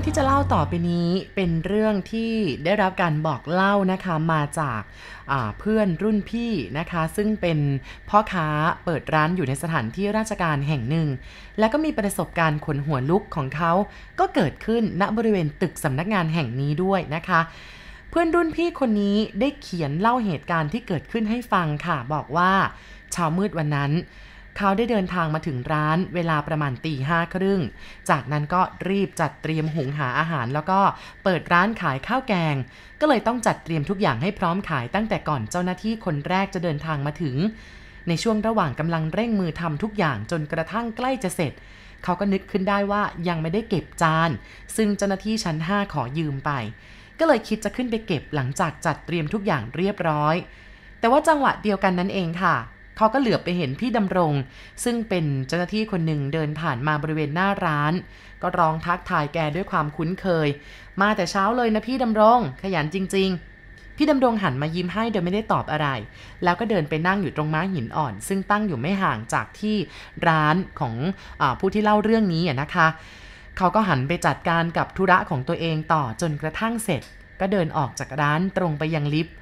รื่องที่จะเล่าต่อไปนี้เป็นเรื่องที่ได้รับการบอกเล่านะคะมาจากเพื่อนรุ่นพี่นะคะ ซึ่งเป็นพ่อค้าเปิดร้านอยู่ในสถานที่ราชการแห่งหนึ่ง แล้วก็มีประสบการณ์ขนหัวลุกของเขา ก็เกิดขึ้นณบริเวณตึกสำนักงานแห่งนี้ด้วยนะคะ เพื่อนรุ่นพี่คนนี้ได้เขียนเล่าเหตุการณ์ที่เกิดขึ้นให้ฟังค่ะ บอกว่าเช้ามืดวันนั้น เขาได้เดินทางมาถึงร้านเวลาประมาณตีห้าครึ่ง จากนั้นก็รีบจัดเตรียมหุงหาอาหาร แล้วก็เปิดร้านขายข้าวแกง ก็เลยต้องจัดเตรียมทุกอย่างให้พร้อมขายตั้งแต่ก่อนเจ้าหน้าที่คนแรกจะเดินทางมาถึง ในช่วงระหว่างกำลังเร่งมือทำทุกอย่างจนกระทั่งใกล้จะเสร็จเขาก็นึกขึ้นได้ว่ายังไม่ได้เก็บจาน ซึ่งเจ้าหน้าที่ชั้น 5 ขอยืมไป ก็เลยคิดจะขึ้นไปเก็บหลังจากจัดเตรียมทุกอย่างเรียบร้อย แต่ว่าจังหวะเดียวกันนั้นเองค่ะ เขาก็เหลือไปเห็นพี่ดำรง ซึ่งเป็นเจ้าหน้าที่คนหนึ่งเดินผ่านมาบริเวณหน้าร้าน ก็ร้องทักทายแกด้วยความคุ้นเคย มาแต่เช้าเลยนะพี่ดำรง ขยันจริง ๆ พี่ดำรงหันมายิ้มให้โดยไม่ได้ตอบอะไร แล้วก็เดินไปนั่งอยู่ตรงม้าหินอ่อน ซึ่งตั้งอยู่ไม่ห่างจากที่ร้านของอผู้ที่เล่าเรื่องนี้นะคะเขาก็หันไปจัดการกับธุระของตัวเองต่อจนกระทั่งเสร็จ ก็เดินออกจากร้านตรงไปยังลิฟต์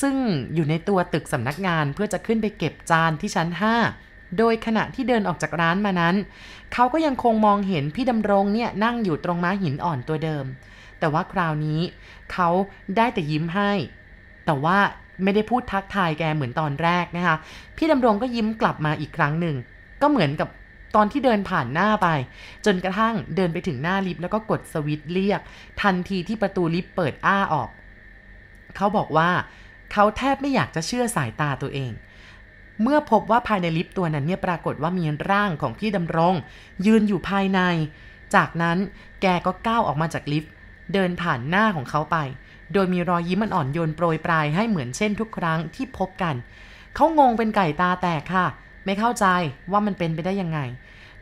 ซึ่งอยู่ในตัวตึกสำนักงานเพื่อจะขึ้นไปเก็บจานที่ชั้น 5 โดยขณะที่เดินออกจากร้านมานั้น เขาก็ยังคงมองเห็นพี่ดำรงเนี่ยนั่งอยู่ตรงม้าหินอ่อนตัวเดิม แต่ว่าคราวนี้เขาได้แต่ยิ้มให้ แต่ว่าไม่ได้พูดทักทายแกเหมือนตอนแรกนะคะ พี่ดำรงก็ยิ้มกลับมาอีกครั้งหนึ่ง ก็เหมือนกับตอนที่เดินผ่านหน้าไป จนกระทั่งเดินไปถึงหน้าลิฟต์แล้วก็กดสวิตช์เรียก ทันทีที่ประตูลิฟต์เปิดอ้าออก เขาบอกว่า เขาแทบไม่อยากจะเชื่อสายตาตัวเอง เมื่อพบว่าภายในลิฟต์ตัวนั้นเนี่ยปรากฏว่ามีร่างของพี่ดำรง ยืนอยู่ภายใน จากนั้นแกก็ก้าวออกมาจากลิฟต์ เดินผ่านหน้าของเขาไป โดยมีรอยยิ้มอ่อนโยนโปรยปลายให้เหมือนเช่นทุกครั้งที่พบกัน เขางงเป็นไก่ตาแตกค่ะ ไม่เข้าใจว่ามันเป็นไปได้ยังไง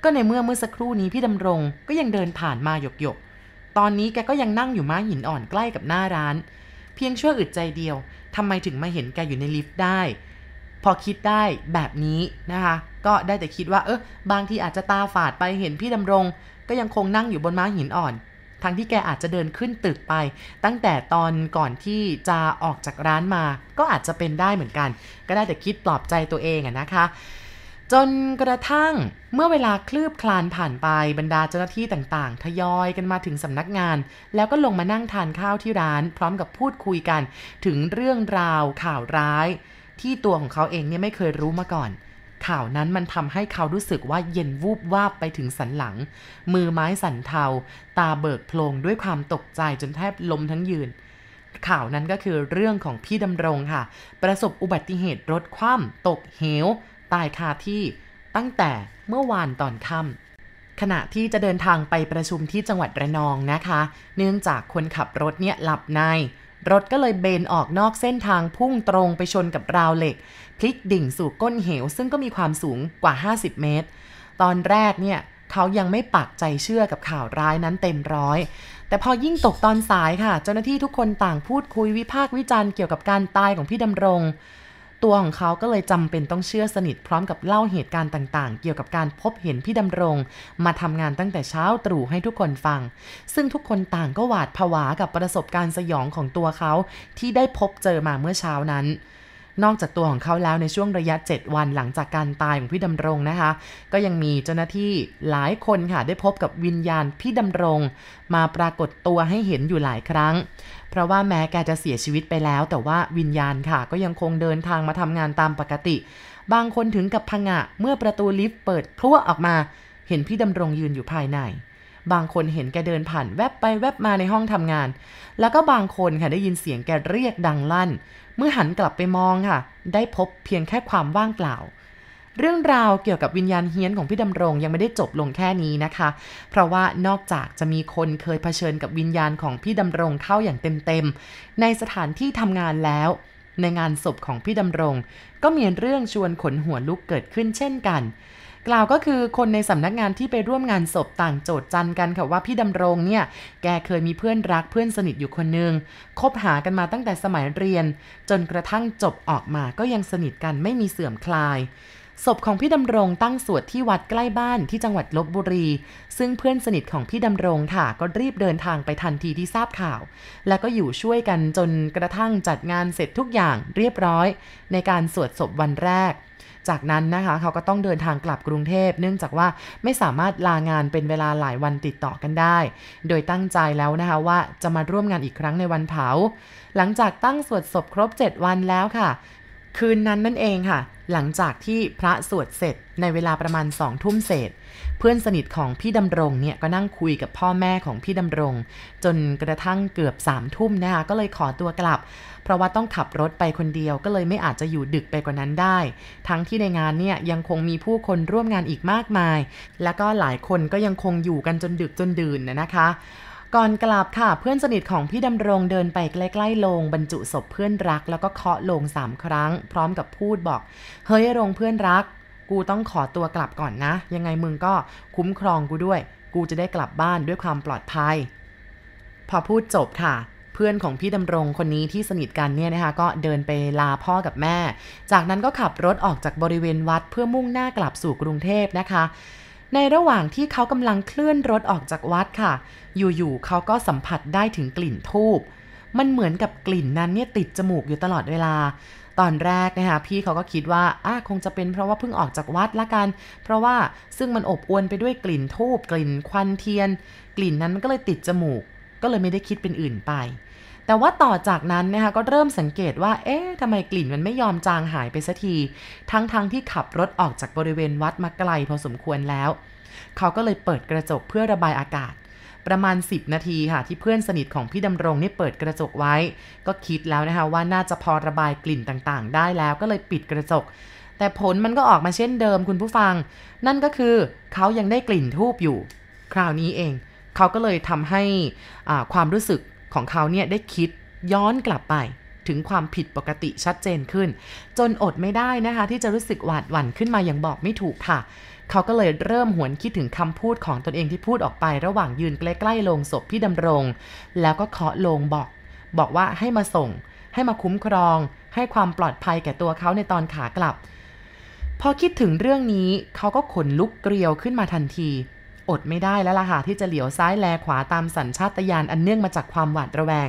ก็ในเมื่อเมื่อสักครู่นี้พี่ดำรงก็ยังเดินผ่านมาหยกหยกตอนนี้แกก็ยังนั่งอยู่ม้าหินอ่อนใกล้กับหน้าร้าน เพียงชั่วอึดใจเดียว ทำไมถึงมาเห็นแกอยู่ในลิฟต์ได้ พอคิดได้แบบนี้นะคะ ก็ได้แต่คิดว่าเออบางทีอาจจะตาฝาดไปเห็นพี่ดำรง ก็ยังคงนั่งอยู่บนม้าหินอ่อน ทั้งที่แกอาจจะเดินขึ้นตึกไป ตั้งแต่ตอนก่อนที่จะออกจากร้านมา ก็อาจจะเป็นได้เหมือนกัน ก็ได้แต่คิดปลอบใจตัวเองอะนะคะ จนกระทั่งเมื่อเวลาคลืบคลานผ่านไปบรรดาเจ้าหน้าที่ต่างๆ ทยอยกันมาถึงสำนักงาน แล้วก็ลงมานั่งทานข้าวที่ร้าน พร้อมกับพูดคุยกัน ถึงเรื่องราวข่าวร้าย ที่ตัวของเขาเองเนี่ยไม่เคยรู้มาก่อน ข่าวนั้นมันทำให้เขารู้สึกว่าเย็นวูบวาบไปถึงสันหลัง มือไม้สั่นเทา ตาเบิกโพลงด้วยความตกใจจนแทบล้มทั้งยืน ข่าวนั้นก็คือเรื่องของพี่ดำรงค่ะ ประสบอุบัติเหตุรถคว่ำตกเหว ตายคาที่ตั้งแต่เมื่อวานตอนค่ำขณะที่จะเดินทางไปประชุมที่จังหวัดระนองนะคะ เนื่องจากคนขับรถเนี่ยหลับใน รถก็เลยเบนออกนอกเส้นทางพุ่งตรงไปชนกับราวเหล็ก พลิกดิ่งสู่ก้นเหว ซึ่งก็มีความสูงกว่า 50 เมตร ตอนแรกเนี่ยเขายังไม่ปักใจเชื่อกับข่าวร้ายนั้นเต็มร้อย แต่พอยิ่งตกตอนสายค่ะ เจ้าหน้าที่ทุกคนต่างพูดคุยวิพากษ์วิจารณ์เกี่ยวกับการตายของพี่ดำรง ตัวของเขาก็เลยจำเป็นต้องเชื่อสนิทพร้อมกับเล่าเหตุการณ์ต่างๆ เกี่ยวกับการพบเห็นพี่ดำรง มาทำงานตั้งแต่เช้าตรู่ให้ทุกคนฟัง ซึ่งทุกคนต่างก็หวาดผวากับประสบการณ์สยองของตัวเขาที่ได้พบเจอมาเมื่อเช้านั้นนอกจากตัวของเขาแล้วในช่วงระยะ 7 วันหลังจากการตายของพี่ดำรงนะคะ ก็ยังมีเจ้าหน้าที่หลายคนค่ะได้พบกับวิญญาณพี่ดำรง มาปรากฏตัวให้เห็นอยู่หลายครั้ง เพราะว่าแม้แกจะเสียชีวิตไปแล้ว แต่ว่าวิญญาณค่ะ ก็ยังคงเดินทางมาทำงานตามปกติ บางคนถึงกับพังะเมื่อประตูลิฟต์เปิดพลั่วออกมา เห็นพี่ดำรงยืนอยู่ภายใน บางคนเห็นแกเดินผ่านแวบไปแวบมาในห้องทำงาน แล้วก็บางคนค่ะได้ยินเสียงแกเรียกดังลั่น เมื่อหันกลับไปมองค่ะ ได้พบเพียงแค่ความว่างเปล่า เรื่องราวเกี่ยวกับวิญญาณเฮี้ยนของพี่ดำรงยังไม่ได้จบลงแค่นี้นะคะ เพราะว่านอกจากจะมีคนเคยเผชิญกับวิญญาณของพี่ดำรงเข้าอย่างเต็มๆ ในสถานที่ทำงานแล้ว ในงานศพของพี่ดำรง ก็มีเรื่องชวนขนหัวลุกเกิดขึ้นเช่นกัน กล่าวก็คือคนในสำนักงานที่ไปร่วมงานศพต่างโจทย์จันกันค่ะว่าพี่ดำรงเนี่ย แกเคยมีเพื่อนรักเพื่อนสนิทอยู่คนนึงคบหากันมาตั้งแต่สมัยเรียน จนกระทั่งจบออกมาก็ยังสนิทกันไม่มีเสื่อมคลาย ศพของพี่ดำรงตั้งสวดที่วัดใกล้บ้านที่จังหวัดลบบุรี ซึ่งเพื่อนสนิทของพี่ดำรงค่ะ ก็รีบเดินทางไปทันทีที่ทราบข่าว แล้วก็อยู่ช่วยกันจนกระทั่งจัดงานเสร็จทุกอย่างเรียบร้อย ในการสวดศพวันแรก จากนั้นนะคะเขาก็ต้องเดินทางกลับกรุงเทพ เนื่องจากว่าไม่สามารถลางานเป็นเวลาหลายวันติดต่อกันได้ โดยตั้งใจแล้วนะคะว่าจะมาร่วมงานอีกครั้งในวันเผา หลังจากตั้งสวดศพครบ 7 วันแล้วค่ะ คืนนั้นนั่นเองค่ะ หลังจากที่พระสวดเสร็จในเวลาประมาณสองทุ่มเศษ เพื่อนสนิทของพี่ดำรงเนี่ยก็นั่งคุยกับพ่อแม่ของพี่ดำรง จนกระทั่งเกือบสามทุ่มนะคะก็เลยขอตัวกลับ เพราะว่าต้องขับรถไปคนเดียวก็เลยไม่อาจจะอยู่ดึกไปกว่านั้นได้ ทั้งที่ในงานเนี่ยยังคงมีผู้คนร่วมงานอีกมากมาย แล้วก็หลายคนก็ยังคงอยู่กันจนดึกจนดื่นนะคะ ก่อนกลับค่ะเพื่อนสนิทของพี่ดำรงเดินไปใกล้ๆโลงบรรจุศพเพื่อนรัก แล้วก็เคาะโลงสามครั้ง พร้อมกับพูดบอก เฮ้ยโรงเพื่อนรัก กูต้องขอตัวกลับก่อนนะ ยังไงมึงก็คุ้มครองกูด้วย กูจะได้กลับบ้านด้วยความปลอดภัย พอพูดจบค่ะเพื่อนของพี่ดำรงคนนี้ที่สนิทกันเนี่ยนะคะก็เดินไปลาพ่อกับแม่ จากนั้นก็ขับรถออกจากบริเวณวัดเพื่อมุ่งหน้ากลับสู่กรุงเทพนะคะ ในระหว่างที่เขากำลังเคลื่อนรถออกจากวัดค่ะ อยู่ๆเขาก็สัมผัสได้ถึงกลิ่นทูบมันเหมือนกับกลิ่นนั้นเนี่ยติดจมูกอยู่ตลอดเวลา ตอนแรกนะคะพี่เขาก็คิดว่าอะคงจะเป็นเพราะว่าเพิ่งออกจากวัดละกัน เพราะว่าซึ่งมันอบอวลไปด้วยกลิ่นทูบกลิ่นควันเทียน กลิ่นนั้นก็เลยติดจมูก ก็เลยไม่ได้คิดเป็นอื่นไป แต่ว่าต่อจากนั้นนะคะก็เริ่มสังเกตว่า เอ๊ะทำไมกลิ่นมันไม่ยอมจางหายไปสักที ทั้งๆทที่ขับรถออกจากบริเวณวัดมาไกลพอสมควรแล้ว เขาก็เลยเปิดกระจกเพื่อระบายอากาศ ประมาณ 10 นาทีค่ะ ที่เพื่อนสนิทของพี่ดำรงนี่เปิดกระจกไว้ ก็คิดแล้วนะคะว่าน่าจะพอระบายกลิ่นต่างๆ ได้แล้วก็เลยปิดกระจก แต่ผลมันก็ออกมาเช่นเดิมคุณผู้ฟัง นั่นก็คือเขายังได้กลิ่นทูบอยู่ คราวนี้เอง เขาก็เลยทำให้อ่าความรู้สึก ของเขาเนี่ยได้คิดย้อนกลับไปถึงความผิดปกติชัดเจนขึ้น จนอดไม่ได้นะคะ ที่จะรู้สึกหวาดหวั่นขึ้นมาอย่างบอกไม่ถูกค่ะ เขาก็เลยเริ่มหวนคิดถึงคำพูดของตนเองที่พูดออกไประหว่างยืนใกล้ๆโลงศพพี่ดำรง แล้วก็เคาะโลงบอก บอกว่าให้มาส่ง ให้มาคุ้มครอง ให้ความปลอดภัยแก่ตัวเขาในตอนขากลับ พอคิดถึงเรื่องนี้เขาก็ขนลุกเกลียวขึ้นมาทันที อดไม่ได้แล้วล่ะค่ะที่จะเหลียวซ้ายแลขวาตามสัญชาตญาณอันเนื่องมาจากความหวาดระแวง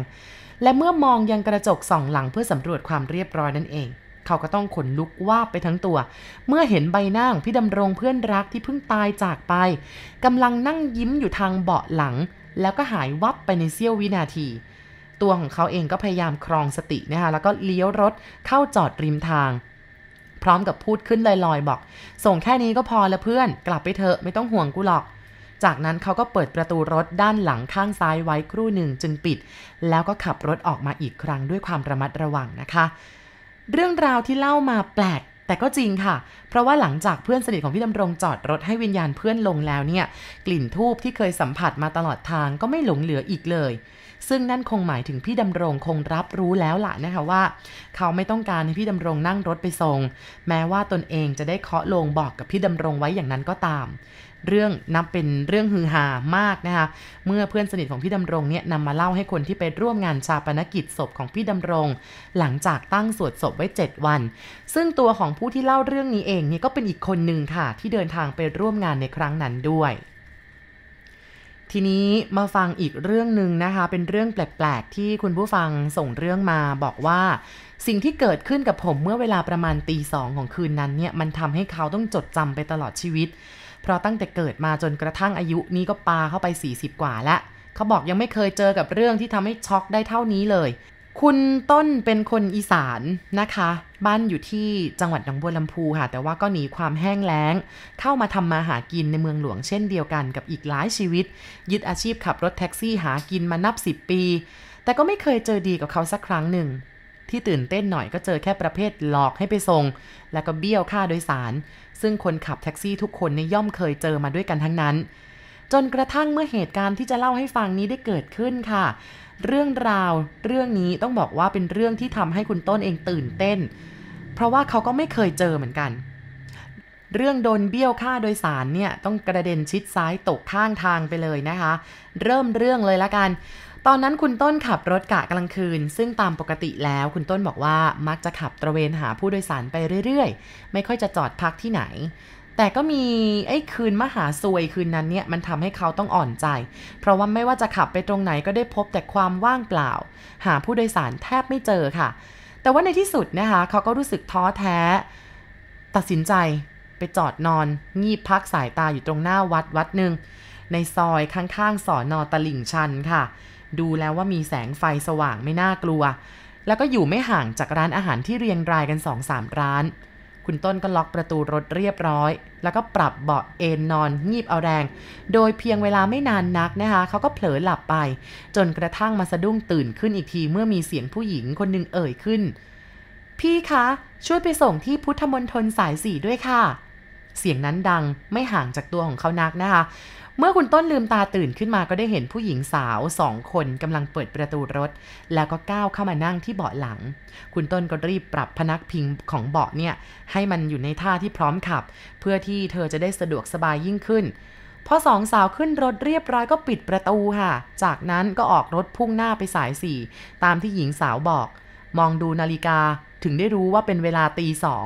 และเมื่อมองยังกระจกส่องหลังเพื่อสำรวจความเรียบร้อยนั่นเอง เขาก็ต้องขนลุกวาบไปทั้งตัว เมื่อเห็นใบหน้างพี่ดำรงเพื่อนรักที่เพิ่งตายจากไปกำลังนั่งยิ้มอยู่ทางเบาะหลัง แล้วก็หายวับไปในเสี้ยววินาทีตัวของเขาเองก็พยายามครองสตินะคะแล้วก็เลี้ยวรถเข้าจอดริมทาง พร้อมกับพูดขึ้นลอยๆ บอก ส่งแค่นี้ก็พอล้วเพื่อน กลับไปเถอะไม่ต้องห่วงกูหรอก จากนั้นเขาก็เปิดประตูรถด้านหลังข้างซ้ายไว้ครู่หนึ่งจึงปิด แล้วก็ขับรถออกมาอีกครั้งด้วยความระมัดระวังนะคะ เรื่องราวที่เล่ามาแปลกแต่ก็จริงค่ะ เพราะว่าหลังจากเพื่อนสนิทของพี่ดำรงจอดรถให้วิญญาณเพื่อนลงแล้วเนี่ย กลิ่นทูบที่เคยสัมผัสมาตลอดทางก็ไม่หลงเหลืออีกเลย ซึ่งนั่นคงหมายถึงพี่ดำรงคงรับรู้แล้วล่ะนะคะว่า เขาไม่ต้องการให้พี่ดำรงนั่งรถไปส่ง แม้ว่าตนเองจะได้เคาะลงบอกกับพี่ดำรงไว้อย่างนั้นก็ตาม เรื่องนับเป็นเรื่องฮือฮามากนะคะเมื่อเพื่อนสนิทของพี่ดำรงเนี่ยนำมาเล่าให้คนที่ไปร่วมงานชาปนกิจศพของพี่ดำรง หลังจากตั้งสวดศพไว้ 7 วัน ซึ่งตัวของผู้ที่เล่าเรื่องนี้เองเนี่ยก็เป็นอีกคนหนึ่งค่ะ ที่เดินทางไปร่วมงานในครั้งนั้นด้วยทีนี้มาฟังอีกเรื่องหนึ่งนะคะ เป็นเรื่องแปลกๆ ที่คุณผู้ฟังส่งเรื่องมาบอกว่า สิ่งที่เกิดขึ้นกับผมเมื่อเวลาประมาณตีสองของคืนนั้นเนี่ย มันทำให้เขาต้องจดจำไปตลอดชีวิต เพราะตั้งแต่เกิดมาจนกระทั่งอายุนี้ก็ปาเข้าไป 40 กว่าแล้วเขาบอกยังไม่เคยเจอกับเรื่องที่ทำให้ช็อกได้เท่านี้เลย คุณต้นเป็นคนอีสานนะคะ บ้านอยู่ที่จังหวัดหนองบัวลำพูค่ะ แต่ว่าก็หนีความแห้งแล้ง เข้ามาทำมาหากินในเมืองหลวงเช่นเดียวกันกับอีกหลายชีวิต ยึดอาชีพขับรถแท็กซี่หากินมานับ 10 ปี แต่ก็ไม่เคยเจอดีกับเขาสักครั้งหนึ่งที่ตื่นเต้นหน่อยก็เจอแค่ประเภทหลอกให้ไปส่ง แล้วก็เบี้ยวค่าโดยสาร ซึ่งคนขับแท็กซี่ทุกคนในยย่อมเคยเจอมาด้วยกันทั้งนั้น จนกระทั่งเมื่อเหตุการณ์ที่จะเล่าให้ฟังนี้ได้เกิดขึ้นค่ะ เรื่องราวเรื่องนี้ต้องบอกว่าเป็นเรื่องที่ทำให้คุณต้นเองตื่นเต้น เพราะว่าเขาก็ไม่เคยเจอเหมือนกัน เรื่องโดนเบี้ยวค่าโดยสารเนี่ยต้องกระเด็นชิดซ้ายตกข้างทางไปเลยนะคะ เริ่มเรื่องเลยละกัน ตอนนั้นคุณต้นขับรถกะกลางคืน ซึ่งตามปกติแล้วคุณต้นบอกว่ามักจะขับตระเวนหาผู้โดยสารไปเรื่อยๆ ไม่ค่อยจะจอดพักที่ไหน แต่ก็มีไอ้คืนมหาซวยคืนนั้นเนี่ยมันทำให้เขาต้องอ่อนใจ เพราะว่าไม่ว่าจะขับไปตรงไหนก็ได้พบแต่ความว่างเปล่า หาผู้โดยสารแทบไม่เจอค่ะ แต่ว่าในที่สุดนะคะเขาก็รู้สึกท้อแท้ ตัดสินใจไปจอดนอน งีบพักสายตาอยู่ตรงหน้าวัดวัดหนึ่งในซอยข้างๆสอนอตลิ่งชันค่ะ ดูแล้วว่ามีแสงไฟสว่างไม่น่ากลัว แล้วก็อยู่ไม่ห่างจากร้านอาหารที่เรียงรายกันสองสามร้าน คุณต้นก็ล็อกประตูรถเรียบร้อย แล้วก็ปรับเบาะเอนนอนงีบเอาแรง โดยเพียงเวลาไม่นานนักนะคะเขาก็เผลอหลับไป จนกระทั่งมาสะดุ้งตื่นขึ้นอีกทีเมื่อมีเสียงผู้หญิงคนหนึ่งเอ่ยขึ้น พี่คะช่วยไปส่งที่พุทธมณฑลสายสี่ด้วยค่ะเสียงนั้นดังไม่ห่างจากตัวของเขานักนะคะ เมื่อคุณต้นลืมตาตื่นขึ้นมาก็ได้เห็นผู้หญิงสาวสองคนกำลังเปิดประตูรถ แล้วก็ก้าวเข้ามานั่งที่เบาะหลัง คุณต้นก็รีบปรับพนักพิงของเบาะเนี่ยให้มันอยู่ในท่าที่พร้อมขับ เพื่อที่เธอจะได้สะดวกสบายยิ่งขึ้นพอสองสาวขึ้นรถเรียบร้อยก็ปิดประตูค่ะ จากนั้นก็ออกรถพุ่งหน้าไปสายสี่ตามที่หญิงสาวบอก มองดูนาฬิกาถึงได้รู้ว่าเป็นเวลาตีสอง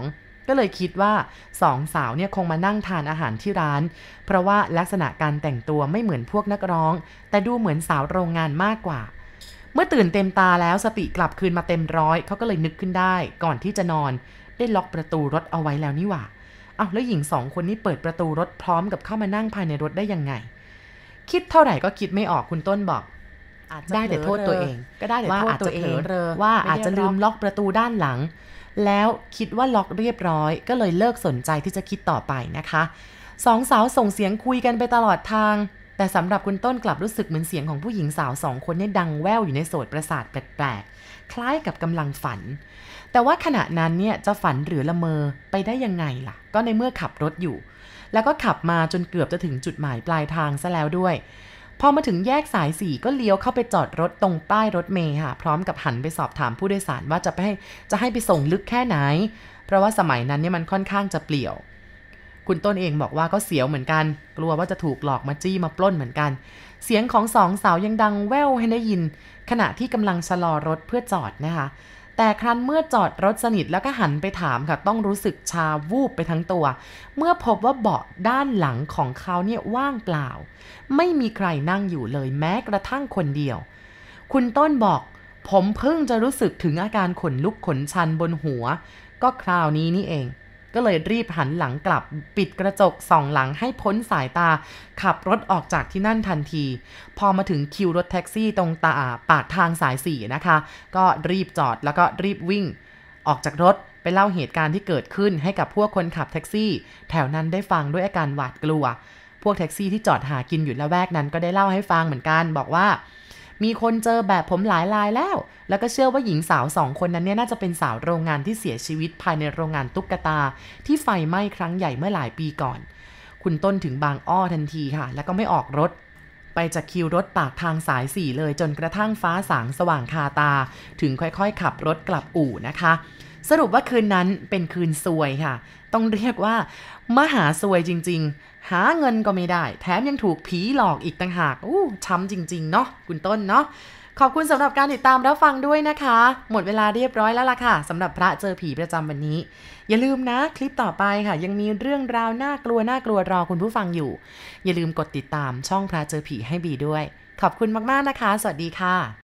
ก็เลยคิดว่าสองสาวเนี่ยคงมานั่งทานอาหารที่ร้าน เพราะว่าลักษณะการแต่งตัวไม่เหมือนพวกนักร้อง แต่ดูเหมือนสาวโรงงานมากกว่า เมื่อตื่นเต็มตาแล้วสติกลับคืนมาเต็มร้อยเขาก็เลยนึกขึ้นได้ ก่อนที่จะนอน ได้ล็อกประตูรถเอาไว้แล้วนี่หว่าอ้าวแล้วหญิงสองคนนี้เปิดประตูรถพร้อมกับเข้ามานั่งภายในรถได้ยังไง คิดเท่าไหร่ก็คิดไม่ออกคุณต้นบอกได้แต่โทษตัวเอง ก็ได้แต่ว่าโทษอาจตัจะวเอเผลงอเรอว่าว่าอาจจะลืมไได้ล็อกประตูด้านหลัง แล้วคิดว่าล็อกเรียบร้อย ก็เลยเลิกสนใจที่จะคิดต่อไปนะคะสองสาวส่งเสียงคุยกันไปตลอดทาง แต่สำหรับคุณต้นกลับรู้สึกเหมือนเสียงของผู้หญิงสาวสองคนเนี่ยดังแว่วอยู่ในโสดประสาทแปลกๆ คล้ายกับกำลังฝัน แต่ว่าขณะนั้นเนี่ยจะฝันหรือละเมอไปได้ยังไงล่ะ ก็ในเมื่อขับรถอยู่ แล้วก็ขับมาจนเกือบจะถึงจุดหมายปลายทางซะแล้วด้วย พอมาถึงแยกสายสี่ก็เลี้ยวเข้าไปจอดรถตรงป้ายรถเมย์ค่ะ พร้อมกับหันไปสอบถามผู้โดยสารว่าจะไปให้จะให้ไปส่งลึกแค่ไหน เพราะว่าสมัยนั้นเนี่ยมันค่อนข้างจะเปลี่ยว คุณต้นเองบอกว่าก็เสียวเหมือนกัน กลัวว่าจะถูกหลอกมาจี้มาปล้นเหมือนกัน เสียงของสองสาวยังดังแว่วให้ได้ยิน ขณะที่กำลังชะลอรถเพื่อจอดนะคะ แต่ครั้นเมื่อจอดรถสนิทแล้วก็หันไปถามค่ะ ต้องรู้สึกชาวูบไปทั้งตัว เมื่อพบว่าเบาะด้านหลังของเขาเนี่ยว่างเปล่า ไม่มีใครนั่งอยู่เลยแม้กระทั่งคนเดียว คุณต้นบอก ผมเพิ่งจะรู้สึกถึงอาการขนลุกขนชันบนหัว ก็คราวนี้นี่เอง ก็เลยรีบหันหลังกลับปิดกระจกส่องหลังให้พ้นสายตา ขับรถออกจากที่นั่นทันที พอมาถึงคิวรถแท็กซี่ตรงตาปากทางสายสี่นะคะ ก็รีบจอดแล้วก็รีบวิ่ง ออกจากรถไปเล่าเหตุการณ์ที่เกิดขึ้นให้กับพวกคนขับแท็กซี่ แถวนั้นได้ฟังด้วยอาการหวาดกลัว พวกแท็กซี่ที่จอดหากินอยู่ละแวกนั้นก็ได้เล่าให้ฟังเหมือนกันบอกว่า มีคนเจอแบบผมหลายรายแล้ว แล้วก็เชื่อว่าหญิงสาวสองคนนั้นเนี่ยน่าจะเป็นสาวโรงงานที่เสียชีวิตภายในโรงงานตุ๊กตา ที่ไฟไหม้ครั้งใหญ่เมื่อหลายปีก่อน คุณต้นถึงบางอ้อทันทีค่ะ แล้วก็ไม่ออกรถไปจากคิวรถปากทางสายสี่เลยจนกระทั่งฟ้าสางสว่างคาตา ถึงค่อยๆ ขับรถกลับอู่นะคะ สรุปว่าคืนนั้นเป็นคืนซวยค่ะ ต้องเรียกว่า มหาซวยจริง ๆ หาเงินก็ไม่ได้ แถมยังถูกผีหลอกอีกต่างหาก อู้ช้ำจริง ๆ เนาะคุณต้นเนาะขอบคุณสำหรับการติดตามรับฟังด้วยนะคะ หมดเวลาเรียบร้อยแล้วล่ะค่ะสำหรับพระเจอผีประจำวันนี้ อย่าลืมนะคลิปต่อไปค่ะ ยังมีเรื่องราวน่ากลัวน่ากลัวรอคุณผู้ฟังอยู่ อย่าลืมกดติดตามช่องพระเจอผีให้บีด้วย ขอบคุณมากๆนะคะ สวัสดีค่ะ